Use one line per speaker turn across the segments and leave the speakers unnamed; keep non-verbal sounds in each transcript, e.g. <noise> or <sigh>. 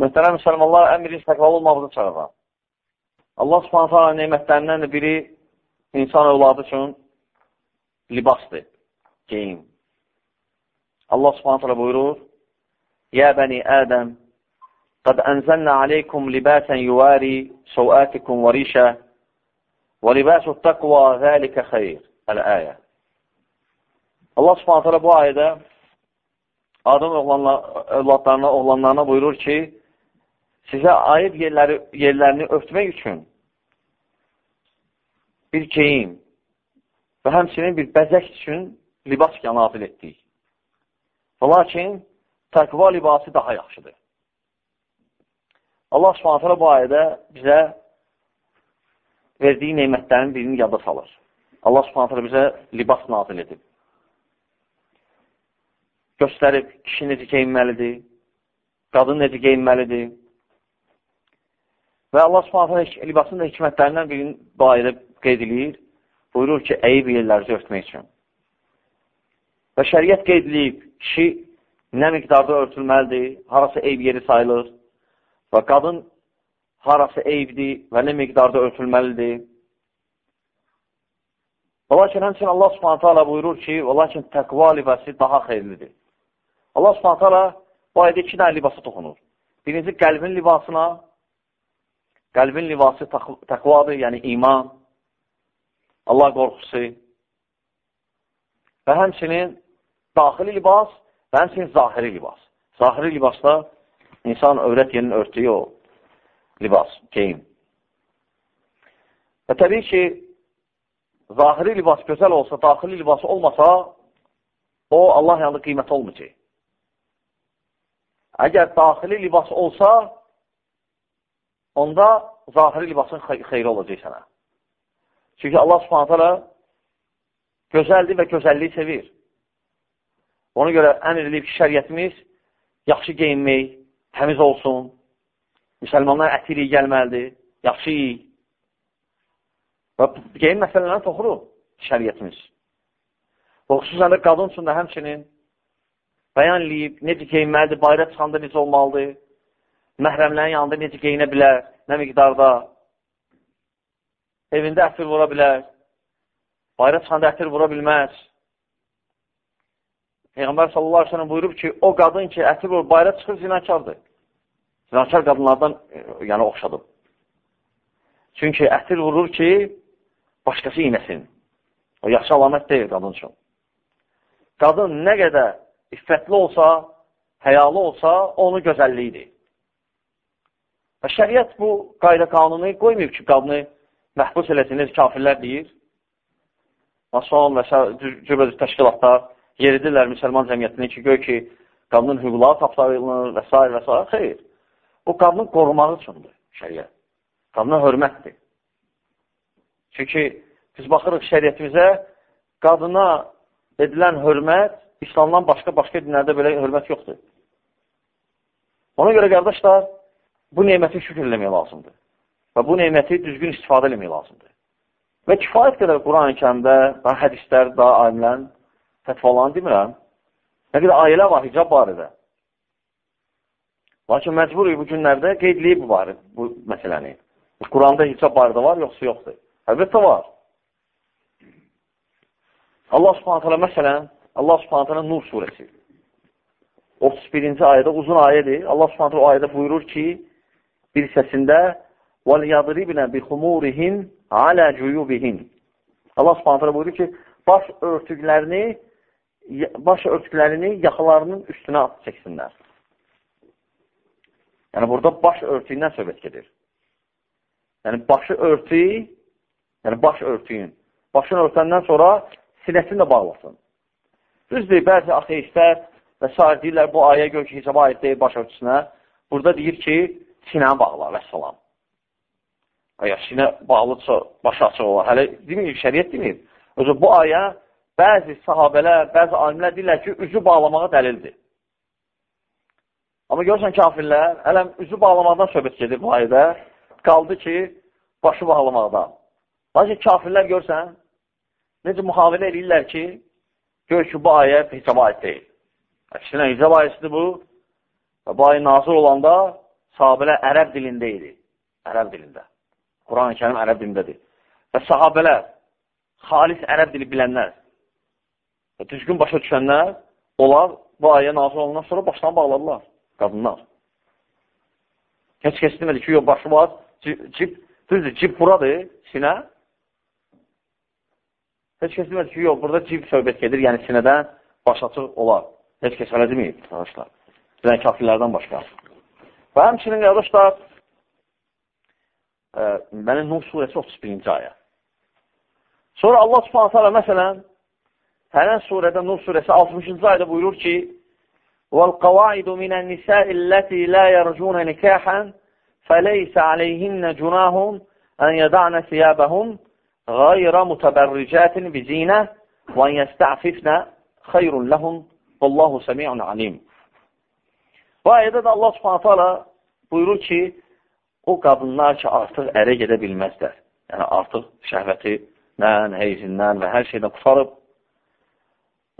Möhtərəm müsəlmanlar, ən birinci təqvalı olmağımızı çağırır. Allah subhanətə alə neymətlərindən də biri insan övladı üçün libasdır, geyim. Allah subhanətə alə buyurur, Yə bəni Ədəm, قد أنزلنا عليكم لباسا يواري سوآتكم وريشا ولباس التقوى ذلك خير الآية Allah subhanət hələ bu ayədə Adam övladlarına, oğlanlarına buyurur ki, sizə ayıb yerləri, yerlərini örtmək üçün bir geyim və həmçinin bir bəzək üçün libas nazil etdik. Və lakin təqva libası daha yaxşıdır. Allah subhanətələ bu ayədə bizə verdiyi neymətlərin birini yada salır. Allah subhanətələ bizə libas nazil edib. Göstərib, kişi necə geyinməlidir, qadın necə geyinməlidir. Və Allah subhanətələ libasın da hikmətlərindən birini bu ayədə qeyd edir. Buyurur ki, əyib yerlərinizi örtmək üçün. Və şəriət qeyd edib, kişi nə miqdarda örtülməlidir, harası eyb yeri sayılır, Və qadın harası eyvdir və nə miqdarda örtülməlidir. Və lakin həmçin Allah subhanətə alə buyurur ki, və lakin təqva libəsi daha xeyirlidir. Allah subhanətə alə bu ayda iki dənə libası toxunur. Birinci, qəlbin libasına, qəlbin libası təqvadır, yəni iman, Allah qorxusu və həmçinin daxili libas və həmçinin zahiri libas. Zahiri libasda İnsan övrət yerinin örtüyü o libas, geyim. Və təbii ki, zahiri libas gözəl olsa, daxili libası olmasa, o Allah yanında qiyməti olmayacaq. Əgər daxili libas olsa, onda zahiri libasın xeyri olacaq sənə. Çünki Allah subhanətələ gözəldir və gözəlliyi sevir. Ona görə əmr edib ki, şəriyyətimiz yaxşı geyinmək, təmiz olsun, müsəlmanlar əti iyi gəlməlidir, yaxşı iyi. Və geyim məsələlərini toxurur şəriyyətimiz. Və xüsusən də qadın üçün də həmçinin bəyan eləyib, necə geyinməlidir, bayra çıxanda necə olmalıdır, məhrəmlərin yanında necə geyinə bilər, nə miqdarda, evində ətir vura bilər, bayra çıxanda ətir vura bilməz. Peyğəmbər sallallahu aleyhi ve sellem buyurub ki, o qadın ki, ətir vurur, bayra çıxır, zinakardır. Zinakar qadınlardan e, yəni oxşadım. Çünki ətir vurur ki, başqası iynəsin. O yaxşı alamət deyil qadın üçün. Qadın nə qədər iffətli olsa, həyalı olsa, onun gözəlliyidir. Və şəriət bu qayda qanunu qoymayıb ki, qadını məhbus eləsiniz, kafirlər deyir. Mason və cürbəcür təşkilatlar yeridirlər müsəlman cəmiyyətini ki, göy ki, qadının hüquqları tapdalınır və s. və s. Xeyr. O qadını qorumaq üçündür şəriət. Qadına hörmətdir. Çünki biz baxırıq şəriətimizə, qadına edilən hörmət İslamdan başqa-başqa dinlərdə belə hörmət yoxdur. Ona görə, qardaşlar, bu neyməti şükür eləmək lazımdır. Və bu neyməti düzgün istifadə eləmək lazımdır. Və kifayət qədər Quran-ı kəmdə, daha hədislər, daha alimlərin fətvalarını demirəm. Nə qədər ailə var hicab barədə. Lakin məcburuq bu günlərdə qeydləyib bu, barı, bu məsələni. Quranda hicab barədə var, yoxsa yoxdur? Əlbəttə var. Allah subhanət hələ məsələn, Allah subhanət hələ Nur surəsi. 31-ci ayədə uzun ayədir. Allah subhanət o ayədə buyurur ki, bir səsində وَلْيَضْرِبْنَ بِخُمُورِهِنْ عَلَى جُيُوبِهِنْ Allah subhanət hələ buyurur ki, baş örtüklərini baş örtüklərini yaxalarının üstünə at çəksinlər. Yəni, burada baş örtüyündən söhbət gedir. Yəni, başı örtü, yəni baş örtüyün. Başını örtəndən sonra sinəsini də bağlasın. Düzdür, bəzi ateistlər və s. deyirlər, bu ayə gör ki, hicaba aid deyil baş örtüsünə. Burada deyir ki, sinəni bağla, vəssalam. Əgər sinə bağlıdsa, başı açıq olar. Hələ demir, şəriyyət demir. Özü, bu ayə bəzi sahabələr, bəzi alimlər deyirlər ki, üzü bağlamağa dəlildir. Amma görürsən kafirlər, hələm üzü bağlamaqdan söhbət gedir bu ayədə, qaldı ki, başı bağlamaqdan. Lakin kafirlər görsən, necə mühavilə edirlər ki, gör ki, bu ayə hicab ayət deyil. Əksinə, hicab ayəsidir bu və bu ayə nazır olanda sahabələr ərəb dilində idi. Ərəb dilində. Quran-ı kərim ərəb dilindədir. Və sahabələr, xalis ərəb dili bilənlər və düzgün başa düşənlər, onlar bu ayə nazil olundan sonra başdan bağladılar qadınlar. Heç kəs demədi ki, yox, başı var, cib, düzdür, cib buradır, sinə. Heç kəs demədi ki, yox, burada cib söhbət gedir, yəni sinədən baş açıq olar. Heç kəs elə deməyib, arkadaşlar. Bilən kafirlərdən başqa. Pa hemşinin edhe shta me në nëmë surë e sotë spinjaja. Sonra Allah subhanahu teala mesela hemen surede Nur suresi 60. ayda buyurur ki وَالْقَوَاعِدُ مِنَ النِّسَاءِ الَّتِي لَا يَرْجُونَ نِكَاحًا فَلَيْسَ عَلَيْهِنَّ جُنَاهُمْ أَنْ يَدَعْنَ ثِيَابَهُمْ غَيْرَ مُتَبَرِّجَاتٍ بِزِينَةٍ وَأَنْ يَسْتَعْفِفْنَ خَيْرٌ لَهُمْ وَاللَّهُ سَمِيعٌ عَلِيمٌ Bu ayədə də Allah subhanətə ala buyurur ki, o qadınlar ki, artıq ərə gedə bilməzlər. Yəni, artıq şəhvətindən, heyzindən və hər şeydən qutarıb,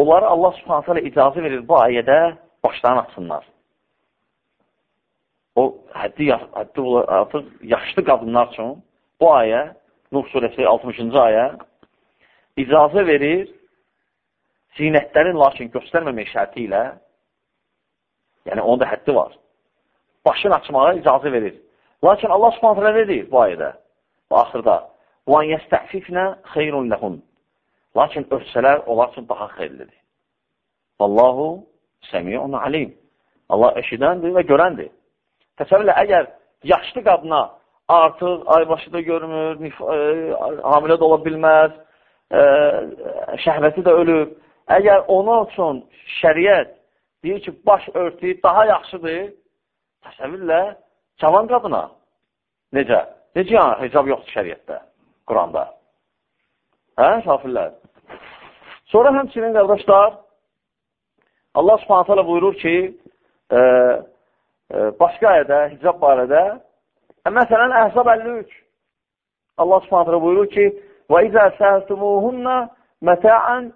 onları Allah subhanətə ala icazə verir bu ayədə başlarını açsınlar. O, həddi, həddi artıq yaşlı qadınlar üçün bu ayə, Nuh surəsi 60-cı ayə icazə verir zinətlərin lakin göstərməmək şərti ilə Yəni, onda həddi var. Başını açmağa icazə verir. Lakin Allah subhanətlə nə deyir bu ayədə? Bu axırda. وَاَنْ يَسْتَعْفِفْنَ خَيْرٌ لَهُنْ Lakin ölsələr onlar üçün daha xeyirlidir. Allahu səmiyun alim. Allah eşidəndir və görəndir. Təsəvvürlə, əgər yaşlı qadına artıq aybaşı da görmür, e, hamilə də ola bilməz, e, şəhvəti də ölüb, əgər onun üçün şəriət deyir ki, baş örtüyü daha yaxşıdır, təsəvvürlə cavan qadına. Necə? Necə yəni hicab yoxdur şəriətdə, Quranda? Hə, kafirlər? Sonra həmçinin qardaşlar, Allah subhanət hələ buyurur ki, e, e, başqa ayədə, hicab barədə, e, məsələn, Əhzab 53, Allah subhanət hələ buyurur ki, وَإِذَا سَهْتُمُوهُنَّ مَتَاعًا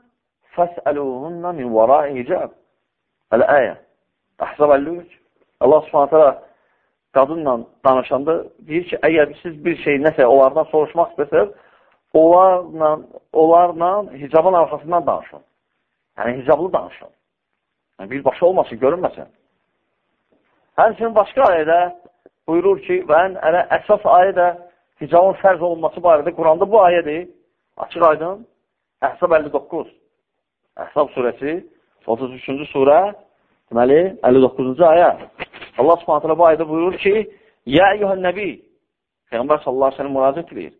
فَاسْأَلُوهُنَّ مِنْ وَرَاءِ hicab Əl-əyə. Əhzab 53. Allah subhanətə qadınla danışanda deyir ki, əgər siz bir şey nəsə onlardan soruşmaq istəsəz, onlarla, onlarla hicabın arxasından danışın. Yəni, hicablı danışın. Yəni, bir başı olmasın, görünməsin. Həmçinin başqa ayədə buyurur ki, və ən ələ, əsas ayə də hicabın fərz olunması barədə Quranda bu ayədir. Açıq aydın. Əhsab 59. Əhsab surəsi 33-cü surə, deməli, 59-cu ayə. Allah subhanətələ bu ayədə buyurur ki, Yə eyyuhən nəbi, Peyğəmbər sallallahu aleyhi müraciət edir.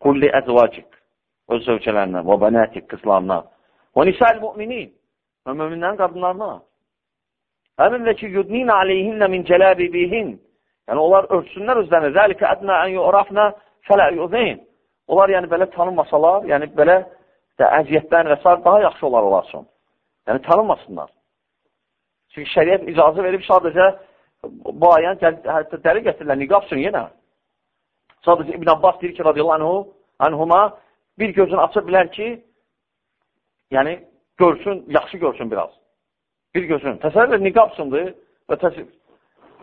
Kulli əzvacik, öz zövcələrinə, və bənətik, qızlarına, və nisəl müminin, və müminlərin qadınlarına. Həmin və ki, yudnin aleyhinnə min cələbi bihin, yəni onlar örtsünlər özlərini, zəlikə ədnə ən yu'rafnə fələ yu'zeyn. Onlar yəni belə tanınmasalar, yəni belə də əziyyətlərin və s. daha yaxşı olar onlar üçün. Yəni, tanınmasınlar. Çünki şəriət icazə verib sadəcə bu ayəni hətta dəli gətirirlər, niqab üçün yenə. Sadəcə İbn Abbas deyir ki, radiyallahu anhu, anhuma bir gözünü aça bilər ki, yəni görsün, yaxşı görsün biraz. Bir gözün. Təsəvvür niqab üçündür və təsəvvür.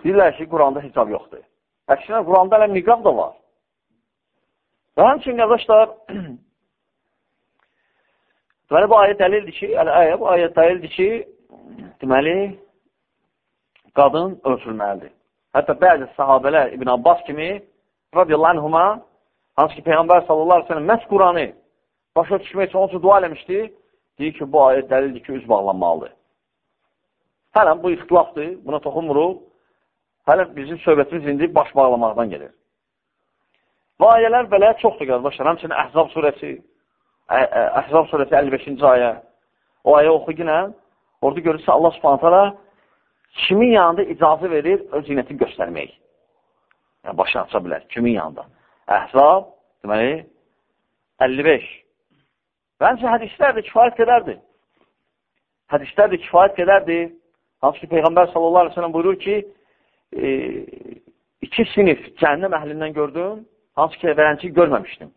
Deyirlər ki, Quranda hicab yoxdur. Əksinə, Quranda elə niqab da var. Və həmçin, qardaşlar, <clears throat> Deməli, bu ayə dəlildir ki, əyə, bu ayə dəlildir ki, deməli, qadın ölçülməlidir. Hətta bəzi sahabələr İbn Abbas kimi, radiyallahu anhuma, hansı ki, Peyğəmbər sallallahu aleyhi ve sellem məhz Quranı başa düşmək üçün onun üçün dua eləmişdi, deyir ki, bu ayə dəlildir ki, üz bağlanmalıdır. Hələn bu ixtilafdır, buna toxunmuruq. Hələn bizim söhbətimiz indi baş bağlamaqdan gelir. Bu ayələr belə çoxdur, qardaşlar. Həmçinin Əhzab surəsi, Əhzab surəsi 55-ci ayə. O ayə oxu yenə, orada görürsə Allah subhanətələ kimin yanında icazə verir öz zinətini göstərmək. Yəni, başını aça bilər. Kimin yanında? Əhzab, deməli, 55. Və həmçə hədislər də kifayət qədərdir. Hədislər də kifayət qədərdir. Hansı ki, Peyğəmbər sallallahu aleyhi ve sellem buyurur ki, e, iki sinif cəhənnəm əhlindən gördüm, hansı ki, verənci görməmişdim.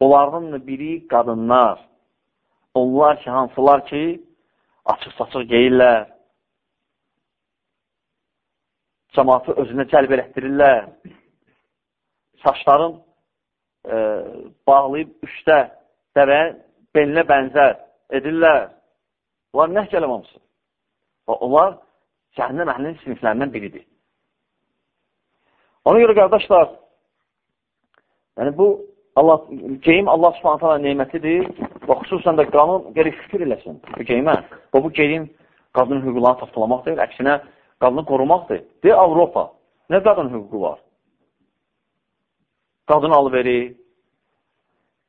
Onlardan biri qadınlar. Onlar ki, hansılar ki, açıq-saçıq geyirlər. cəmatı özünə cəlb elətdirirlər. Saçların e, bağlayıb üstə dəvəyə belinə bənzər edirlər. Bunlar nə gəlməmsin? Onlar cəhənnəm əhlinin siniflərindən biridir. Ona görə qardaşlar, yəni bu Allah, geyim Allah subhanətə alə neymətidir və xüsusən də qanun gerək fikir eləsin bu geyimə. Və bu geyim qadının hüquqlarını tapdalamaq deyil, əksinə qadını qorumaqdır. Deyir, Avropa, nə qadın hüququ var? Qadın alıveri,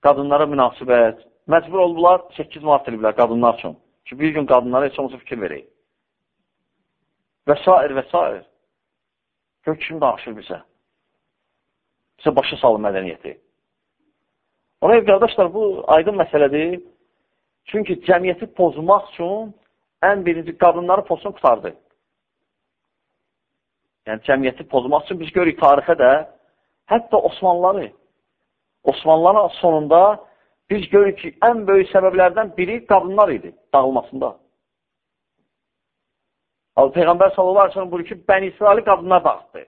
qadınlara münasibət, məcbur oldular 8 manat ediblər qadınlar üçün. Ki, bir gün qadınlara heç olmasa fikir verək. Və s. və s. Gör, kim danışır bizə? Bizə başa salın mədəniyyəti. Ona görə, qardaşlar, bu aydın məsələdir. Çünki cəmiyyəti pozmaq üçün ən birinci qadınları pozsun qutardı. Yəni, cəmiyyəti pozmaq üçün biz görürük tarixə də, hətta Osmanlıları, Osmanlıların sonunda biz görürük ki, ən böyük səbəblərdən biri qadınlar idi dağılmasında. Peyğəmbər sallallahu aleyhi ve sellem buyurur ki, Bəni İsraili qadınlar dağıtdı.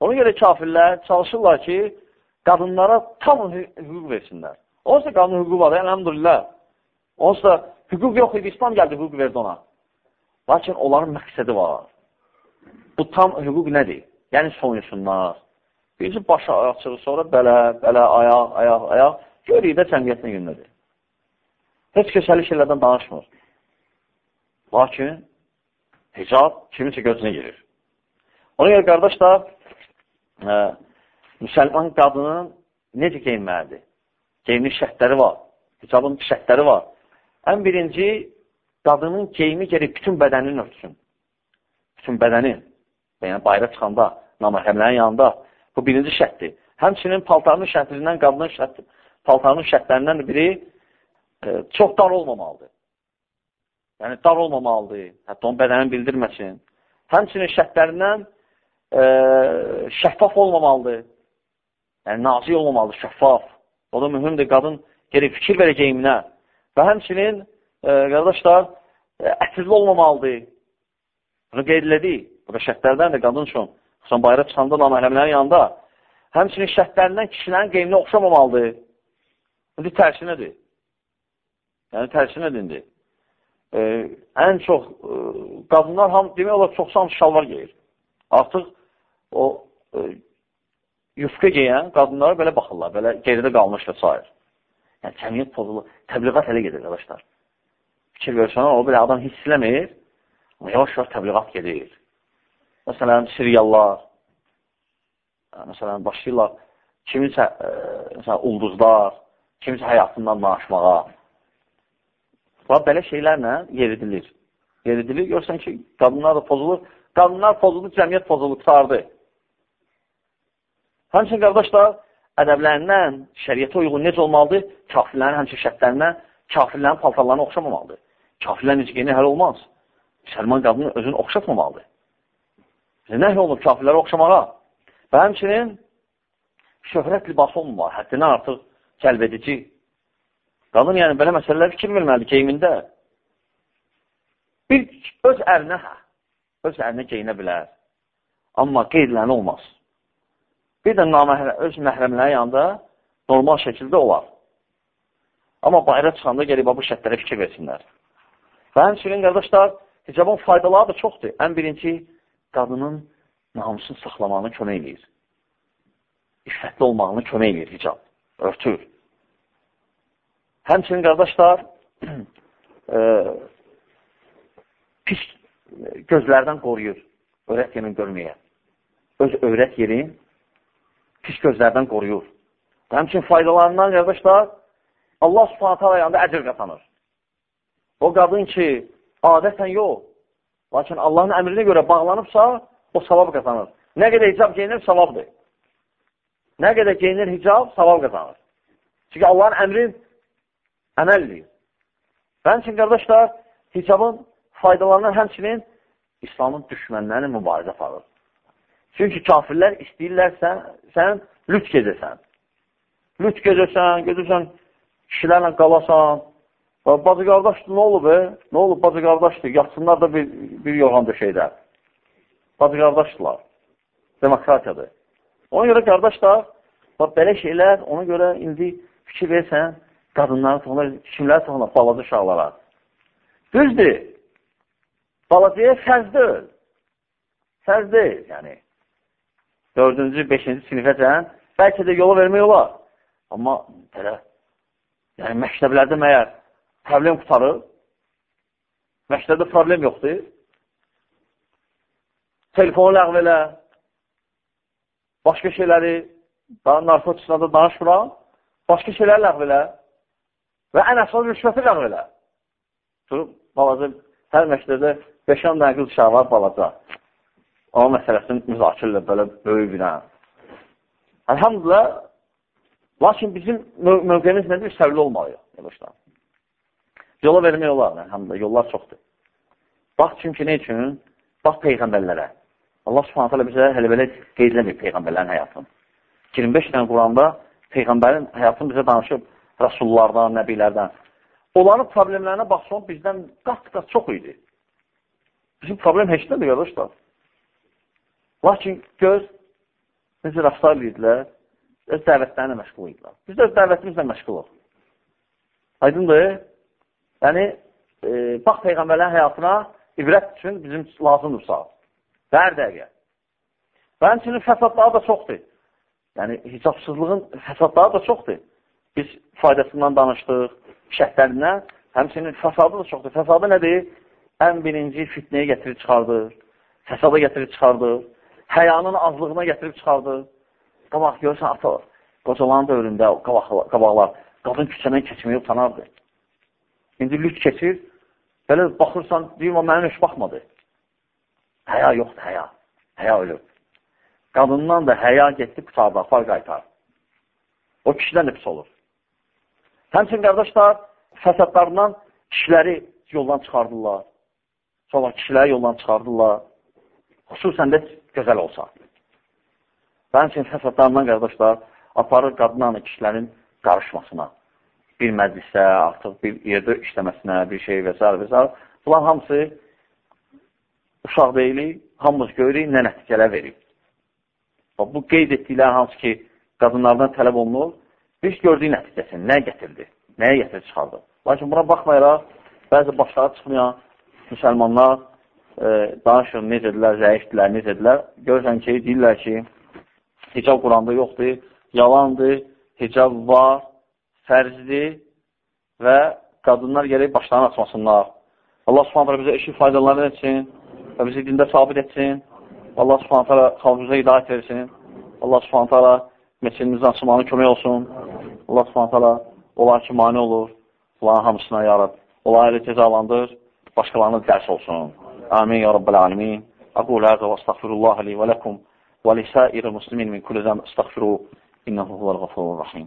Ona görə kafirlər çalışırlar ki, qadınlara tam hüquq versinlər. Onsuz da qadın hüququ var, əlhamdülillah. Onsuz da hüquq yox idi, İslam gəldi, hüquq verdi ona. Lakin onların məqsədi var. Bu tam hüquq nədir? Yəni soyunsunlar. Birisi başı açır, sonra belə, belə, ayaq, ayaq, ayaq. Görürük də cəmiyyətin günlədir. Heç köşəli şeylərdən danışmır. Lakin hicab kiminsə gözünə girir. Ona görə qardaşlar, müsəlman qadının necə geyinməlidir? Geyinin şərtləri var, hicabın şərtləri var. Ən birinci, qadının geyimi gerək bütün bədənini örtsün. Bütün bədənin, yəni bayra çıxanda, naməhəmlərin yanında, bu birinci şərtdir. Həmçinin paltarının şərtindən, qadının şərti, paltarının şərtlərindən biri ə, çox dar olmamalıdır. Yəni, dar olmamalıdır. Hətta onun bədəni bildirməsin. Həmçinin şərtlərindən e, şəffaf olmamalıdır. Yəni, nazik olmamalıdır, şəffaf. O da mühümdür. Qadın gerək fikir verəcəyiminə. Və həmçinin, e, qardaşlar, e, ətirli olmamalıdır. Bunu qeyd elədik. Bu da şərtlərdən də qadın üçün. Xüsusən bayra çıxanda naməhləmlərin yanında. Həmçinin şərtlərindən kişilərin qeyminə oxşamamalıdır. İndi tərsinədir. Yəni, tərsinədir e, ən çox e, qadınlar ham demək olar çoxsan şalvar geyir. Artıq o e, yufka geyən qadınlara belə baxırlar, belə geridə qalmış və s. Yəni, cəmiyyət pozulur, təbliğat elə gedir, qardaşlar. Fikir versən, o belə adam hiss eləmir, amma yavaş-yavaş təbliğat gedir. Məsələn, Siriyallar, məsələn, başlayırlar, kiminsə, e, məsələn, ulduzlar, kiminsə həyatından danışmağa, Və belə şeylərlə yeridilir. Yeridilir. Görsən ki, qadınlar da pozulur. Qadınlar pozulur, cəmiyyət pozulur, sardı. Həmçin, qardaşlar, ədəblərindən şəriyyətə uyğun necə olmalıdır? Kafirlərin həmçin şərtlərindən kafirlərin paltarlarına oxşamamalıdır. Kafirlərin necə geyini həll olmaz. Müsəlman qadını özünü oxşatmamalıdır. Nəhl olunub kafirlərə oxşamağa? Və həmçinin şöhrət libası olmamalı, həddindən artıq cəlb edici Qadın yəni belə məsələlər fikir verməlidir geyimində. Bir öz ərinə, hə, öz ərinə geyinə bilər. Amma qeydləni olmaz. Bir də naməhrə, öz məhrəmləri yanında normal şəkildə olar. Amma bayra çıxanda gəlib bu şərtlərə fikir versinlər. Və həmçinin, qardaşlar, hicabın faydaları da çoxdur. Ən birinci, qadının namusunu saxlamağını kömək edir. İffətli olmağını kömək edir hicab, örtür. Həmçinin qardaşlar, <clears throat> e, pis gözlərdən qoruyur, övrət yerin görməyə. Öz övrət yerin pis gözlərdən qoruyur. Həmçinin faydalarından qardaşlar, Allah subhanətə ayağında əcr qazanır. O qadın ki, adətən yox, lakin Allahın əmrinə görə bağlanıbsa, o savab qazanır. Nə qədər hicab geyinir, savabdır. Nə qədər geyinir hicab, savab qazanır. Çünki Allahın əmri əməl edir. Və həmçin, qardaşlar, hicabın faydalarından həmçinin İslamın düşmənlərini mübarizə aparır. Çünki kafirlər istəyirlər sən, sən lüt gedəsən. Lüt gedəsən, gedirsən, kişilərlə qalasan. Bacı qardaşdır, nə olub, e? Nə olub, bacı qardaşdır? Yatsınlar da bir, bir yorğan döşəkdə. bacı qardaşdırlar. Demokratiyadır. Ona görə qardaşlar, bax, belə şeylər, ona görə indi fikir versən, qadınları toxunlar, kimləri toxunlar, balaca uşaqlara. Düzdür, balacaya fərz deyil. Fərz deyil, yəni. Dördüncü, beşinci sinifəcən, bəlkə də yola vermək olar. Amma belə, yəni məktəblərdə məyər problem qutarır, məktəbdə problem yoxdur, telefonu ləğv elə, başqa şeyləri, daha narkotikada danışmıram, başqa şeyləri ləğv elə və ən əsas rüşvəti ləğv elə. Durub, balaca, hər məktəbdə 5-10 dənə qız uşağı var balaca. Onun məsələsini müzakirlə belə böyük bir dənə. Elhamdülillah, lakin bizim mövqemiz nədir? Səvli olmalıyıq, yoldaşlar. Yola vermək olar, elhamdülillah, yollar çoxdur. Bax, çünki nə üçün? Bax, Peyğəmbərlərə. Allah subhanət hələ bizə hələ belə qeydləmir Peyğəmbərlərin həyatını. 25 dənə Quranda Peyğəmbərin həyatını bizə danışıb rəsullardan, nəbilərdən. Onların problemlərinə baxsan, bizdən qat-qat çox idi. Bizim problem heç nədir, qardaşlar. Lakin göz necə rəftar edirlər, öz dəvətlərinə məşğul idilər. Biz də öz dəvətimizlə məşğuluq. Aydındır? Yəni, e, bax Peyğəmbərlərin həyatına ibrət üçün bizim lazımdırsa. Və hər dəqiqə. Və həmçinin fəsadları da çoxdur. Yəni, hicabsızlığın fəsadları da çoxdur. Biz faydasından danışdıq, şəhətlərindən, həmçinin fəsadı da çoxdur. Fəsadı nədir? Ən birinci fitnəyə gətirib çıxardır, fəsada gətirib çıxardır, həyanın azlığına gətirib çıxardır. Qabaq görürsən, ata, qocaların dövründə qabaqlar, qadın küçədən keçməyə utanardı. İndi lüt keçir, belə baxırsan, deyim, o mənim heç baxmadı. Həya yoxdur, həya. Həya ölüb. Qadından da həya getdi, qutarda, apar qaytar. O kişidən də pis olur. Həmçin, qardaşlar, fəsadlarından kişiləri yoldan çıxardırlar. Sonra kişiləri yoldan çıxardırlar. Xüsusən də gözəl olsa. Və həmçin, fəsadlarından, qardaşlar, aparır qadınlarla kişilərin qarışmasına. Bir məclisə, artıq bir yerdə işləməsinə, bir şey və s. və s. Bunlar hamısı uşaq deyilik, hamımız görürük, nə nəticələr verir. Bu qeyd etdikləri hansı ki, qadınlardan tələb olunur, biz gördük nəticəsini, nə gətirdi, nəyə gətirib çıxardı. Lakin buna baxmayaraq, bəzi başları çıxmayan müsəlmanlar danışır, necədirlər, zəifdirlər, necədirlər. Görürsən ki, deyirlər ki, hicab Quranda yoxdur, yalandır, hicab var, fərzdir və qadınlar gerək başlarını açmasınlar. Allah subhanətlə bizə eşit faydalarını etsin və bizi dində sabit etsin. Allah subhanət hala xalqımıza hidayət versin. Allah subhanət hala meçinimizin açılmanı kömək olsun. Allah subhanət hala onlar ki, mani olur. Onların hamısına yarab. Onları cezalandır. Başqalarına dərs olsun. Amin ya Rabbil alemin. أقول هذا وأستغفر الله لي ولكم ولسائر المسلمين من كل ذنب استغفروه إنه هو الغفور الرحيم